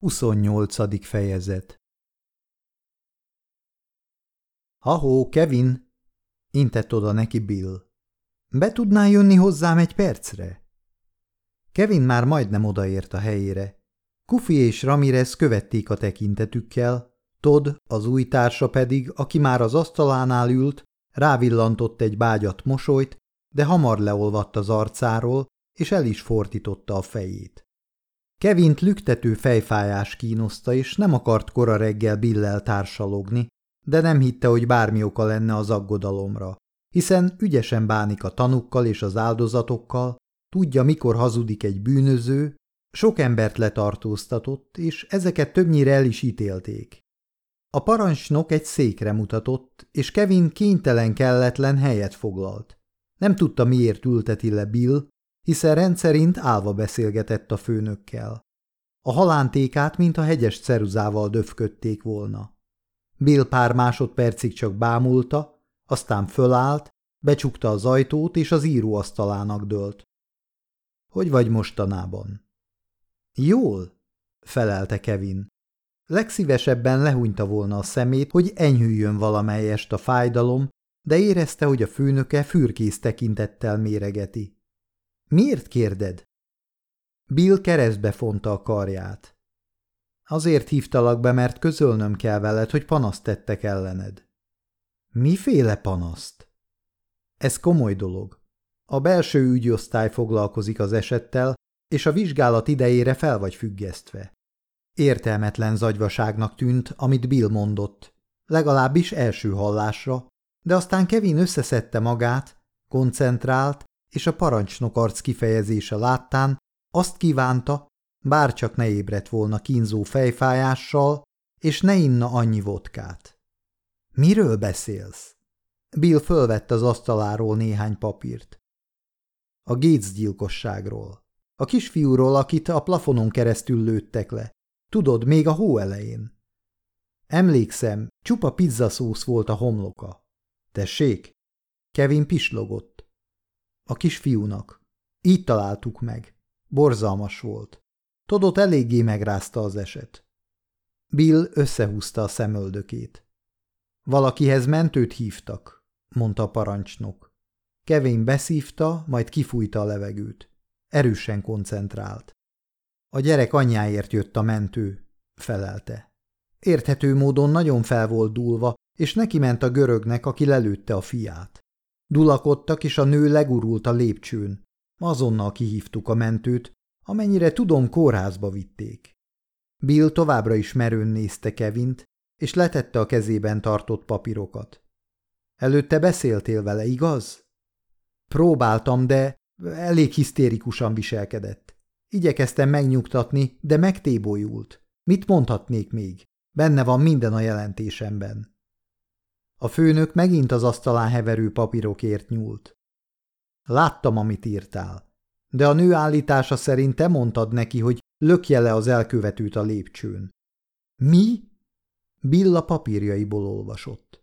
28. fejezet Ahó, Kevin! intett oda neki Bill. Be tudnál jönni hozzám egy percre? Kevin már majdnem odaért a helyére. Kufi és Ramirez követték a tekintetükkel, Todd, az új társa pedig, aki már az asztalánál ült, rávillantott egy bágyat mosolyt, de hamar leolvadt az arcáról, és el is fordította a fejét. Kevint lüktető fejfájás kínoszta, és nem akart kora reggel Billel társalogni, de nem hitte, hogy bármi oka lenne az aggodalomra, hiszen ügyesen bánik a tanukkal és az áldozatokkal, tudja, mikor hazudik egy bűnöző, sok embert letartóztatott, és ezeket többnyire el is ítélték. A parancsnok egy székre mutatott, és Kevin kénytelen kelletlen helyet foglalt. Nem tudta, miért ülteti le Bill, hiszen rendszerint állva beszélgetett a főnökkel. A halántékát, mint a hegyes ceruzával döfködték volna. Bill pár másodpercig csak bámulta, aztán fölállt, becsukta az ajtót és az íróasztalának dőlt. Hogy vagy mostanában? Jól, felelte Kevin. Legszívesebben lehúnyta volna a szemét, hogy enyhüljön valamelyest a fájdalom, de érezte, hogy a főnöke fürkész tekintettel méregeti. Miért kérded? Bill keresztbe fonta a karját. Azért hívtalak be, mert közölnöm kell veled, hogy panaszt tettek ellened. Miféle panaszt? Ez komoly dolog. A belső ügyosztály foglalkozik az esettel, és a vizsgálat idejére fel vagy függesztve. Értelmetlen zagyvaságnak tűnt, amit Bill mondott, legalábbis első hallásra, de aztán Kevin összeszedte magát, koncentrált, és a parancsnok arc kifejezése láttán azt kívánta, bárcsak ne ébredt volna kínzó fejfájással, és ne inna annyi vodkát. Miről beszélsz? Bill fölvett az asztaláról néhány papírt. A Gates gyilkosságról. A kisfiúról, akit a plafonon keresztül lőttek le. Tudod, még a hó elején. Emlékszem, csupa pizzaszósz volt a homloka. Tessék? Kevin pislogott. A kisfiúnak. Így találtuk meg. Borzalmas volt. Todot eléggé megrázta az eset. Bill összehúzta a szemöldökét. Valakihez mentőt hívtak, mondta a parancsnok. Kevin beszívta, majd kifújta a levegőt. Erősen koncentrált. A gyerek anyjáért jött a mentő, felelte. Érthető módon nagyon fel volt dúlva, és neki ment a görögnek, aki lelőtte a fiát. Dulakodtak, és a nő legurult a lépcsőn. Azonnal kihívtuk a mentőt, amennyire tudom, kórházba vitték. Bill továbbra is merőn nézte Kevint, és letette a kezében tartott papírokat. Előtte beszéltél vele, igaz? Próbáltam, de elég hisztérikusan viselkedett. Igyekeztem megnyugtatni, de megtébolyult. Mit mondhatnék még? Benne van minden a jelentésemben. A főnök megint az asztalán heverő papírokért nyúlt. Láttam, amit írtál, de a nő állítása szerint te mondtad neki, hogy lökje le az elkövetőt a lépcsőn. Mi? Billa papírjaiból olvasott.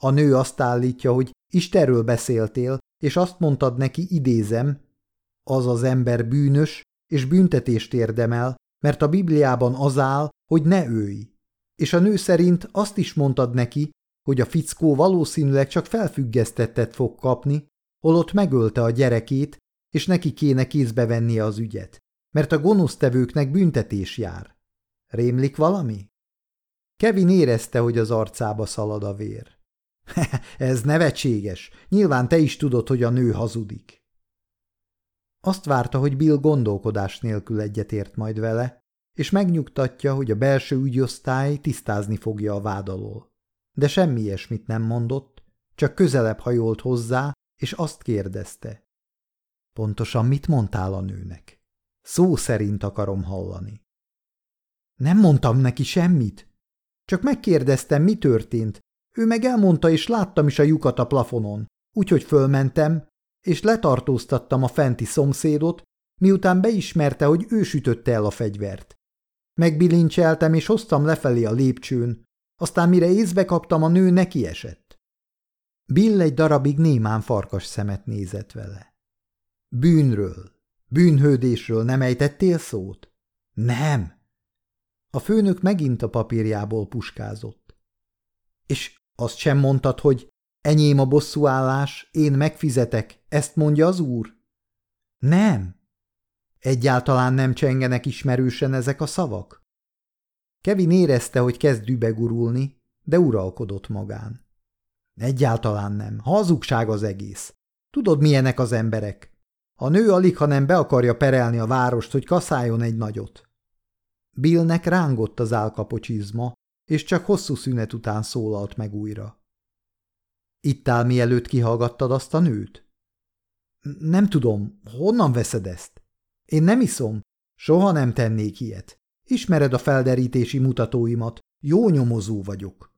A nő azt állítja, hogy Istenről beszéltél, és azt mondtad neki, idézem, az az ember bűnös, és büntetést érdemel, mert a Bibliában az áll, hogy ne őj. És a nő szerint azt is mondtad neki, hogy a fickó valószínűleg csak felfüggesztettet fog kapni, holott megölte a gyerekét, és neki kéne kézbe vennie az ügyet, mert a gonosztevőknek büntetés jár. Rémlik valami? Kevin érezte, hogy az arcába szalad a vér. Ez nevetséges. Nyilván te is tudod, hogy a nő hazudik. Azt várta, hogy Bill gondolkodás nélkül egyetért majd vele, és megnyugtatja, hogy a belső ügyosztály tisztázni fogja a vád alól de semmi ilyesmit nem mondott, csak közelebb hajolt hozzá, és azt kérdezte. Pontosan mit mondtál a nőnek? Szó szerint akarom hallani. Nem mondtam neki semmit. Csak megkérdeztem, mi történt. Ő meg elmondta, és láttam is a lyukat a plafonon. Úgyhogy fölmentem, és letartóztattam a fenti szomszédot, miután beismerte, hogy ő sütötte el a fegyvert. Megbilincseltem, és hoztam lefelé a lépcsőn, aztán mire észbe kaptam, a nő neki esett. Bill egy darabig némán farkas szemet nézett vele. Bűnről, bűnhődésről nem ejtettél szót? Nem. A főnök megint a papírjából puskázott. És azt sem mondtad, hogy enyém a bosszúállás, én megfizetek, ezt mondja az úr? Nem. Egyáltalán nem csengenek ismerősen ezek a szavak? Kevin érezte, hogy kezd dübegurulni, de uralkodott magán. Egyáltalán nem. Hazugság az egész. Tudod, milyenek az emberek? A nő alig, hanem be akarja perelni a várost, hogy kaszáljon egy nagyot. Billnek rángott az álkapocsizma, és csak hosszú szünet után szólalt meg újra. Ittál mielőtt kihallgattad azt a nőt? Nem tudom, honnan veszed ezt? Én nem iszom, soha nem tennék ilyet. Ismered a felderítési mutatóimat, jó nyomozó vagyok.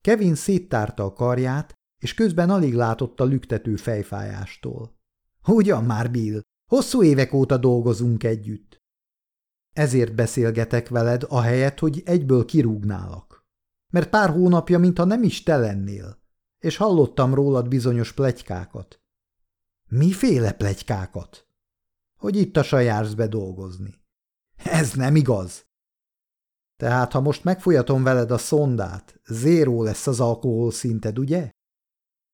Kevin széttárta a karját, és közben alig látott a lüktető fejfájástól. Ugyan már, Bill, hosszú évek óta dolgozunk együtt. Ezért beszélgetek veled, ahelyett, hogy egyből kirúgnálak. Mert pár hónapja, mintha nem is te lennél, és hallottam rólad bizonyos plegykákat. Miféle plegykákat? Hogy itt a sajársz dolgozni. Ez nem igaz. Tehát, ha most megfolyatom veled a szondát, zéró lesz az alkohol szinted, ugye?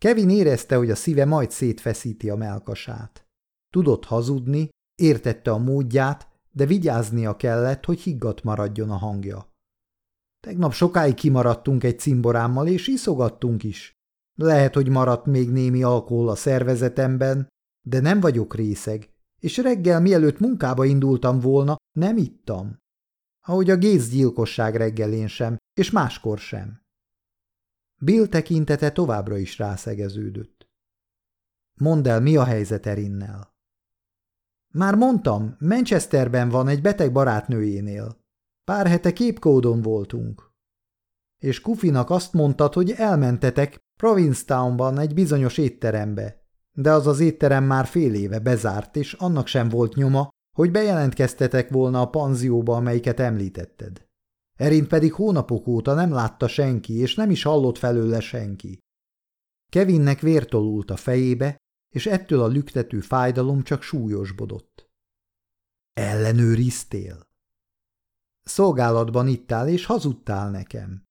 Kevin érezte, hogy a szíve majd szétfeszíti a melkasát. Tudott hazudni, értette a módját, de vigyáznia kellett, hogy higgadt maradjon a hangja. Tegnap sokáig kimaradtunk egy cimborámmal, és iszogattunk is. Lehet, hogy maradt még némi alkohol a szervezetemben, de nem vagyok részeg, és reggel mielőtt munkába indultam volna, nem ittam. Ahogy a gézgyilkosság reggelén sem, és máskor sem. Bill tekintete továbbra is rászegeződött. Mondd el, mi a helyzet Erinnel? Már mondtam, Manchesterben van egy beteg barátnőjénél. Pár hete képkódon voltunk. És Kufinak azt mondtad, hogy elmentetek Provincetownban egy bizonyos étterembe, de az az étterem már fél éve bezárt, és annak sem volt nyoma, hogy bejelentkeztetek volna a panzióba, amelyiket említetted. Erin pedig hónapok óta nem látta senki, és nem is hallott felőle senki. Kevinnek vértolult a fejébe, és ettől a lüktető fájdalom csak súlyosbodott. Ellenőriztél? Szolgálatban ittál, és hazudtál nekem.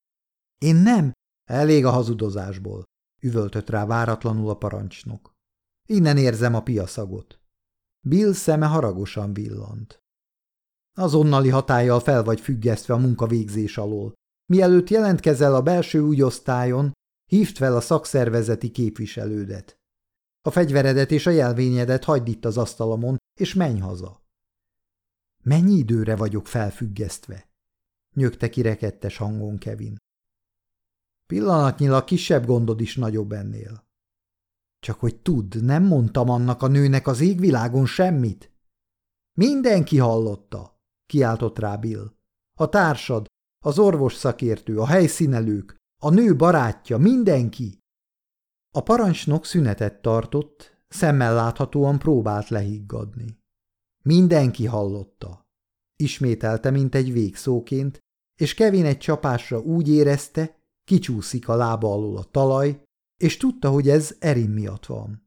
Én nem, elég a hazudozásból, üvöltött rá váratlanul a parancsnok. Innen érzem a piaszagot. Bill szeme haragosan villant. Azonnali hatállyal fel vagy függesztve a munkavégzés alól. Mielőtt jelentkezel a belső ügyosztályon, hívd fel a szakszervezeti képviselődet. A fegyveredet és a jelvényedet hagyd itt az asztalamon, és menj haza. Mennyi időre vagyok felfüggesztve? Nyögte kirekettes hangon Kevin. Pillanatnyilag kisebb gondod is nagyobb ennél. Csak hogy tudd, nem mondtam annak a nőnek az égvilágon semmit. Mindenki hallotta, kiáltott rá Bill. A társad, az orvos szakértő, a helyszínelők, a nő barátja, mindenki. A parancsnok szünetet tartott, szemmel láthatóan próbált lehiggadni. Mindenki hallotta. Ismételte, mint egy végszóként, és Kevin egy csapásra úgy érezte, kicsúszik a lába alól a talaj, és tudta, hogy ez Erin miatt van.